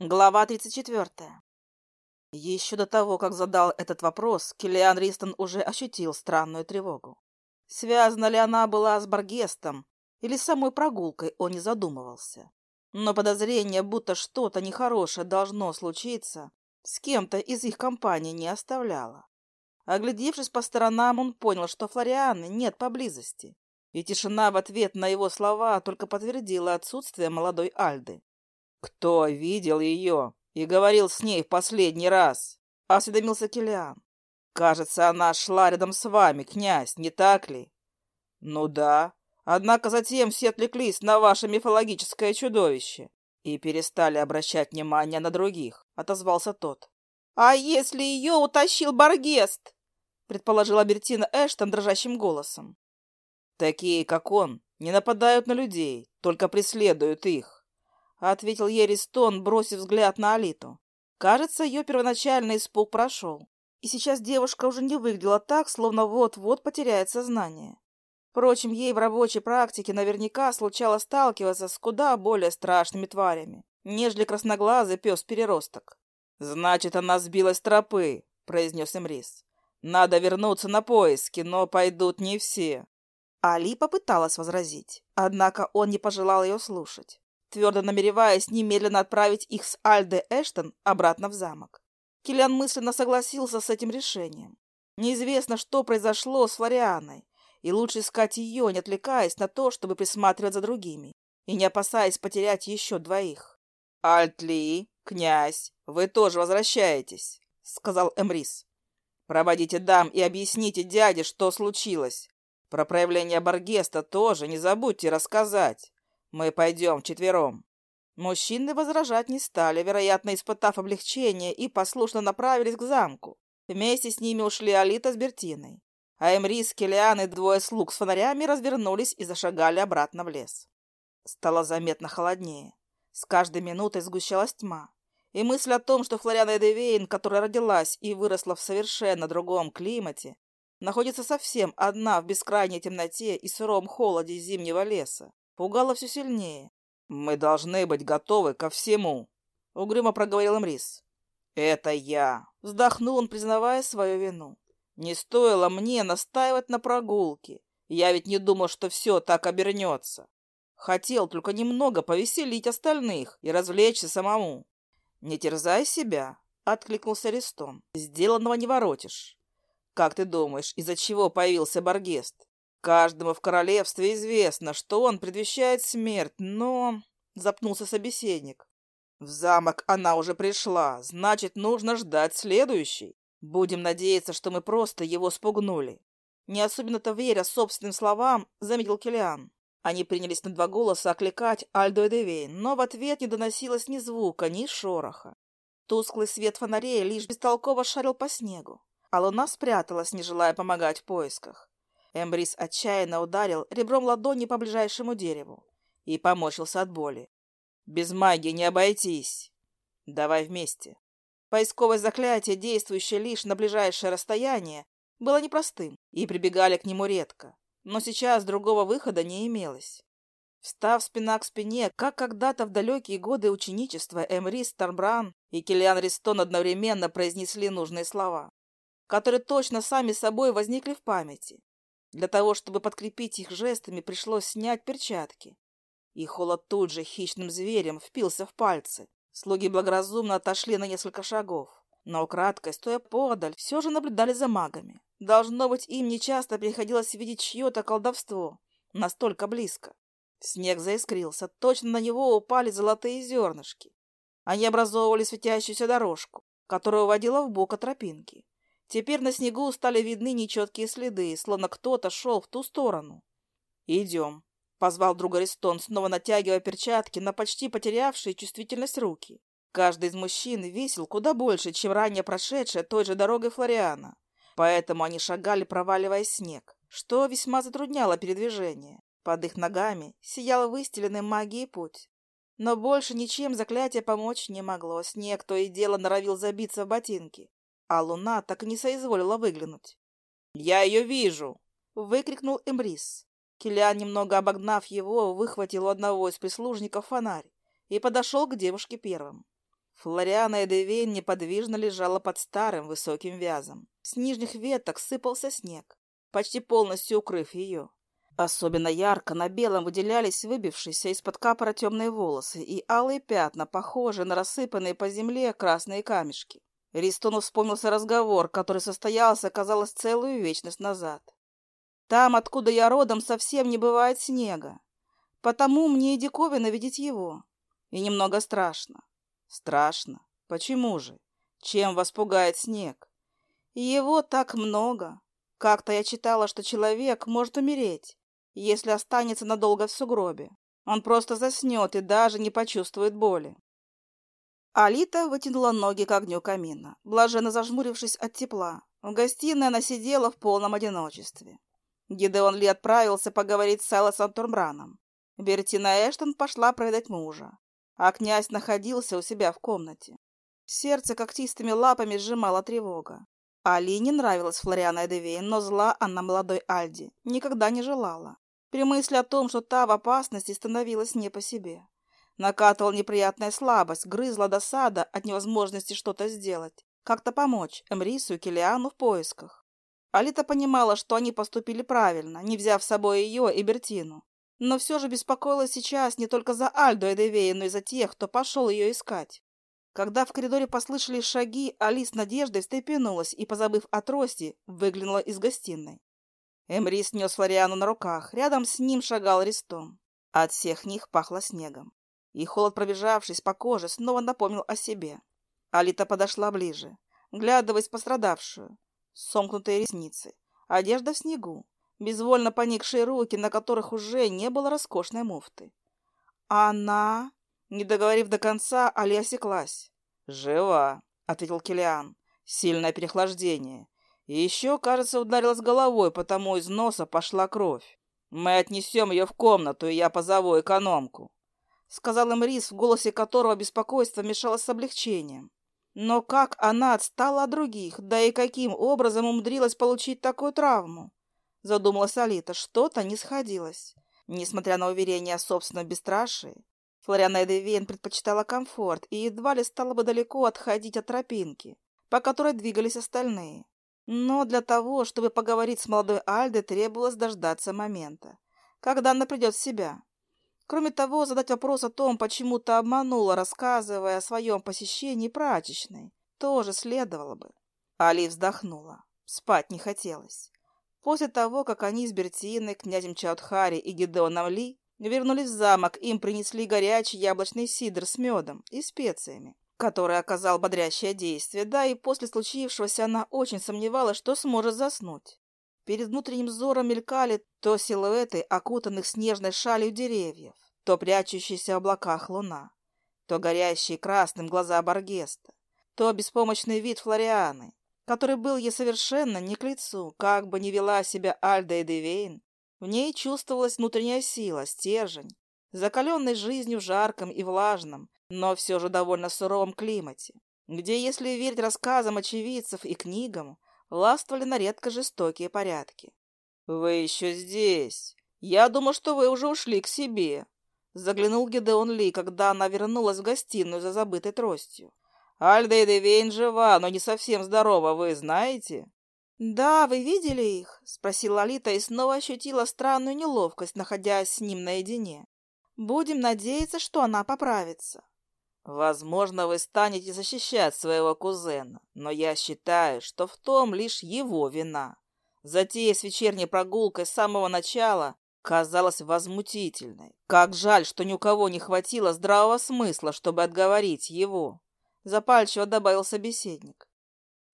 Глава 34. Еще до того, как задал этот вопрос, Киллиан Ристон уже ощутил странную тревогу. Связана ли она была с Баргестом или с самой прогулкой, он не задумывался. Но подозрение, будто что-то нехорошее должно случиться, с кем-то из их компании не оставляло. Оглядевшись по сторонам, он понял, что Флорианы нет поблизости, и тишина в ответ на его слова только подтвердила отсутствие молодой Альды. «Кто видел ее и говорил с ней в последний раз?» — осведомился Килиан. «Кажется, она шла рядом с вами, князь, не так ли?» «Ну да. Однако затем все отвлеклись на ваше мифологическое чудовище и перестали обращать внимание на других», — отозвался тот. «А если ее утащил Баргест?» — предположила Бертина Эштон дрожащим голосом. «Такие, как он, не нападают на людей, только преследуют их. — ответил ей Ристон, бросив взгляд на Алиту. Кажется, ее первоначальный испуг прошел, и сейчас девушка уже не выглядела так, словно вот-вот потеряет сознание. Впрочем, ей в рабочей практике наверняка случалось сталкиваться с куда более страшными тварями, нежели красноглазый пес-переросток. «Значит, она сбилась с тропы», — произнес Эмрис. «Надо вернуться на поиски, но пойдут не все». Али попыталась возразить, однако он не пожелал ее слушать твердо намереваясь немедленно отправить их с Альде Эштон обратно в замок. Киллиан мысленно согласился с этим решением. Неизвестно, что произошло с Флорианой, и лучше искать ее, не отвлекаясь на то, чтобы присматривать за другими, и не опасаясь потерять еще двоих. «Альтли, князь, вы тоже возвращаетесь», — сказал Эмрис. «Проводите дам и объясните дяде, что случилось. Про проявление Баргеста тоже не забудьте рассказать. Мы пойдем четвером. Мужчины возражать не стали, вероятно, испытав облегчение, и послушно направились к замку. Вместе с ними ушли Алита с Бертиной. А Эмрис, Келиан и двое слуг с фонарями развернулись и зашагали обратно в лес. Стало заметно холоднее. С каждой минутой сгущалась тьма. И мысль о том, что Флориана Эдевейн, которая родилась и выросла в совершенно другом климате, находится совсем одна в бескрайней темноте и сыром холоде зимнего леса, пугало все сильнее. «Мы должны быть готовы ко всему», — угрюмо проговорил Эмрис. «Это я», — вздохнул он, признавая свою вину. «Не стоило мне настаивать на прогулке. Я ведь не думал, что все так обернется. Хотел только немного повеселить остальных и развлечься самому». «Не терзай себя», — откликнулся Ристон. «Сделанного не воротишь. Как ты думаешь, из-за чего появился Баргест? Каждому в королевстве известно, что он предвещает смерть, но...» — запнулся собеседник. «В замок она уже пришла, значит, нужно ждать следующий. Будем надеяться, что мы просто его спугнули». Не особенно-то веря собственным словам, заметил Килиан. Они принялись на два голоса окликать Альдо и Девейн, но в ответ не доносилось ни звука, ни шороха. Тусклый свет фонарей лишь бестолково шарил по снегу, а луна спряталась, не желая помогать в поисках. Эмбрис отчаянно ударил ребром ладони по ближайшему дереву и поморщился от боли. «Без магии не обойтись. Давай вместе». Поисковое заклятие, действующее лишь на ближайшее расстояние, было непростым, и прибегали к нему редко. Но сейчас другого выхода не имелось. Встав спина к спине, как когда-то в далекие годы ученичества Эмрис Тарбран и Киллиан Ристон одновременно произнесли нужные слова, которые точно сами собой возникли в памяти. Для того, чтобы подкрепить их жестами, пришлось снять перчатки. И холод тут же хищным зверем впился в пальцы. Слуги благоразумно отошли на несколько шагов. Но украдкой, стоя подаль, все же наблюдали за магами. Должно быть, им нечасто приходилось видеть чье-то колдовство. Настолько близко. Снег заискрился, точно на него упали золотые зернышки. Они образовывали светящуюся дорожку, которая уводила в бок от тропинки. Теперь на снегу стали видны нечеткие следы, словно кто-то шел в ту сторону. «Идем», — позвал друга Ристон, снова натягивая перчатки на почти потерявшие чувствительность руки. Каждый из мужчин весил куда больше, чем ранее прошедшая той же дорогой Флориана. Поэтому они шагали, проваливая снег, что весьма затрудняло передвижение. Под их ногами сиял выстеленный магией путь. Но больше ничем заклятие помочь не могло. Снег то и дело норовил забиться в ботинки а луна так и не соизволила выглянуть. «Я ее вижу!» — выкрикнул Эмрис. Килиан, немного обогнав его, выхватил у одного из прислужников фонарь и подошел к девушке первым. Флориана Эдевейн неподвижно лежала под старым высоким вязом. С нижних веток сыпался снег, почти полностью укрыв ее. Особенно ярко на белом выделялись выбившиеся из-под капора темные волосы и алые пятна, похожие на рассыпанные по земле красные камешки. Ристону вспомнился разговор, который состоялся, казалось, целую вечность назад. «Там, откуда я родом, совсем не бывает снега. Потому мне и диковина видеть его. И немного страшно. Страшно. Почему же? Чем вас пугает снег? Его так много. Как-то я читала, что человек может умереть, если останется надолго в сугробе. Он просто заснет и даже не почувствует боли. Алита вытянула ноги к огню камина, блаженно зажмурившись от тепла. В гостиной она сидела в полном одиночестве. Гидеон Ли отправился поговорить с Элосом Турмбраном. Бертина Эштон пошла проведать мужа, а князь находился у себя в комнате. Сердце когтистыми лапами сжимала тревога. Али не нравилась Флориана Эдевейн, но зла она молодой Альди никогда не желала. При мысли о том, что та в опасности, становилась не по себе. Накатывала неприятная слабость, грызла досада от невозможности что-то сделать, как-то помочь Эмрису и Килиану в поисках. Алита понимала, что они поступили правильно, не взяв с собой ее и Бертину. Но все же беспокоилась сейчас не только за Альду Эдевея, но и за тех, кто пошел ее искать. Когда в коридоре послышались шаги, Али с надеждой встрепенулась и, позабыв о трости, выглянула из гостиной. Эмрис нес Флориану на руках, рядом с ним шагал Ристом. От всех них пахло снегом. И холод, пробежавшись по коже, снова напомнил о себе. Алита подошла ближе, глядываясь пострадавшую. Сомкнутые ресницы, одежда в снегу, безвольно поникшие руки, на которых уже не было роскошной муфты. «Она...» Не договорив до конца, Али осеклась. «Жива», — ответил Килиан. «Сильное переохлаждение. И еще, кажется, ударилась головой, потому из носа пошла кровь. Мы отнесем ее в комнату, и я позову экономку», — сказал им Рис, в голосе которого беспокойство мешалось с облегчением. Но как она отстала от других, да и каким образом умудрилась получить такую травму? Задумалась Алита, что-то не сходилось. Несмотря на уверение о собственном бесстрашии, Флориана Эдевейн предпочитала комфорт и едва ли стала бы далеко отходить от тропинки, по которой двигались остальные. Но для того, чтобы поговорить с молодой Альдой, требовалось дождаться момента, когда она придет в себя. Кроме того, задать вопрос о том, почему то обманула, рассказывая о своем посещении прачечной, тоже следовало бы. Али вздохнула. Спать не хотелось. После того, как они с Бертиной, князем Чаудхари и Гидеоном Ли вернулись в замок, им принесли горячий яблочный сидр с медом и специями, который оказал бодрящее действие, да и после случившегося она очень сомневалась, что сможет заснуть. Перед внутренним взором мелькали то силуэты, окутанных снежной шалью деревьев, то прячущиеся в облаках луна, то горящие красным глаза Баргеста, то беспомощный вид Флорианы, который был ей совершенно не к лицу, как бы ни вела себя Альда и Девейн, в ней чувствовалась внутренняя сила, стержень, закаленный жизнью в жарком и влажном, но все же довольно суровом климате, где, если верить рассказам очевидцев и книгам, властвовали на редко жестокие порядки. «Вы еще здесь! Я думал, что вы уже ушли к себе!» Заглянул Гедеон Ли, когда она вернулась в гостиную за забытой тростью. Альда и Девейн жива, но не совсем здорова, вы знаете?» «Да, вы видели их?» — спросила Алита и снова ощутила странную неловкость, находясь с ним наедине. «Будем надеяться, что она поправится». «Возможно, вы станете защищать своего кузена, но я считаю, что в том лишь его вина. Затея с вечерней прогулкой с самого начала казалась возмутительной. Как жаль, что ни у кого не хватило здравого смысла, чтобы отговорить его запальчиво добавил собеседник.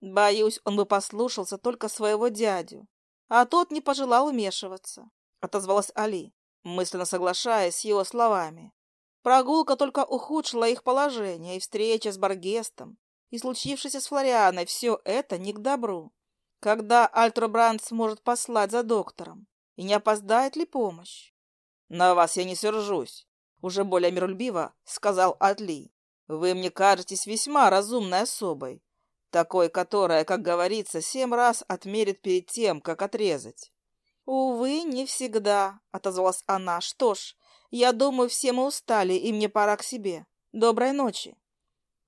Боюсь, он бы послушался только своего дядю, а тот не пожелал вмешиваться, отозвалась Али, мысленно соглашаясь с его словами. Прогулка только ухудшила их положение, и встреча с Баргестом, и случившееся с Флорианой, все это не к добру. Когда Альтробранд сможет послать за доктором? И не опоздает ли помощь? На вас я не сержусь, уже более миролюбиво сказал Атли. Вы мне кажетесь весьма разумной особой, такой, которая, как говорится, семь раз отмерит перед тем, как отрезать. «Увы, не всегда», — отозвалась она. «Что ж, я думаю, все мы устали, и мне пора к себе. Доброй ночи».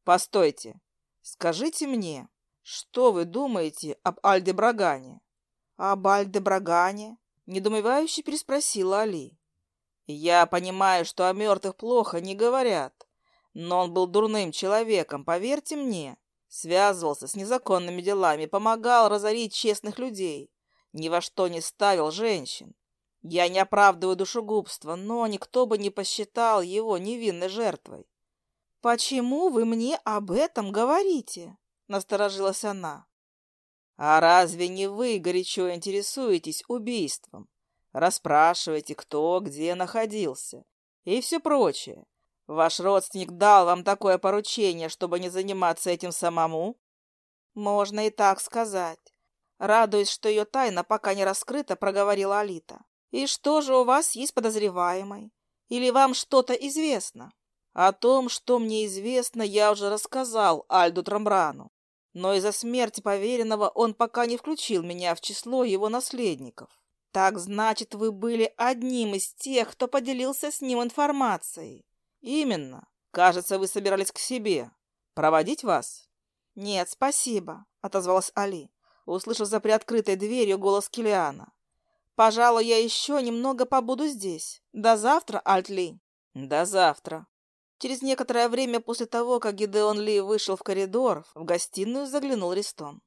Постойте, скажите мне, что вы думаете об Альдебрагане? Об Альдебрагане? Недоумевающе переспросила Али. Я понимаю, что о мертвых плохо не говорят, но он был дурным человеком, поверьте мне. Связывался с незаконными делами, помогал разорить честных людей. Ни во что не ставил женщин. Я не оправдываю душегубство, но никто бы не посчитал его невинной жертвой. «Почему вы мне об этом говорите?» — насторожилась она. «А разве не вы горячо интересуетесь убийством? Расспрашиваете, кто где находился и все прочее. Ваш родственник дал вам такое поручение, чтобы не заниматься этим самому?» «Можно и так сказать. Радуясь, что ее тайна пока не раскрыта, проговорила Алита. «И что же у вас есть подозреваемый? Или вам что-то известно?» «О том, что мне известно, я уже рассказал Альду Трамбрану. Но из-за смерти поверенного он пока не включил меня в число его наследников. Так значит, вы были одним из тех, кто поделился с ним информацией?» «Именно. Кажется, вы собирались к себе. Проводить вас?» «Нет, спасибо», — отозвалась Али услышав за приоткрытой дверью голос Килиана. «Пожалуй, я еще немного побуду здесь. До завтра, Альтли». «До завтра». Через некоторое время после того, как Гидеон Ли вышел в коридор, в гостиную заглянул Ристон.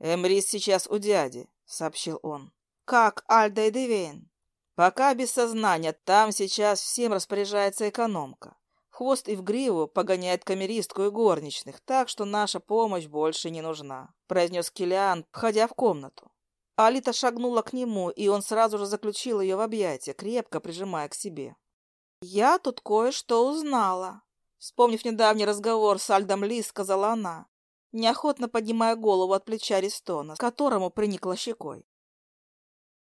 «Эмрис сейчас у дяди», — сообщил он. «Как Альда и Девейн?» «Пока без сознания. Там сейчас всем распоряжается экономка хвост и в гриву погоняет камеристку и горничных, так что наша помощь больше не нужна», — произнес Килиан, входя в комнату. Алита шагнула к нему, и он сразу же заключил ее в объятия, крепко прижимая к себе. «Я тут кое-что узнала», — вспомнив недавний разговор с Альдом Ли, сказала она, неохотно поднимая голову от плеча Ристона, к которому приникла щекой.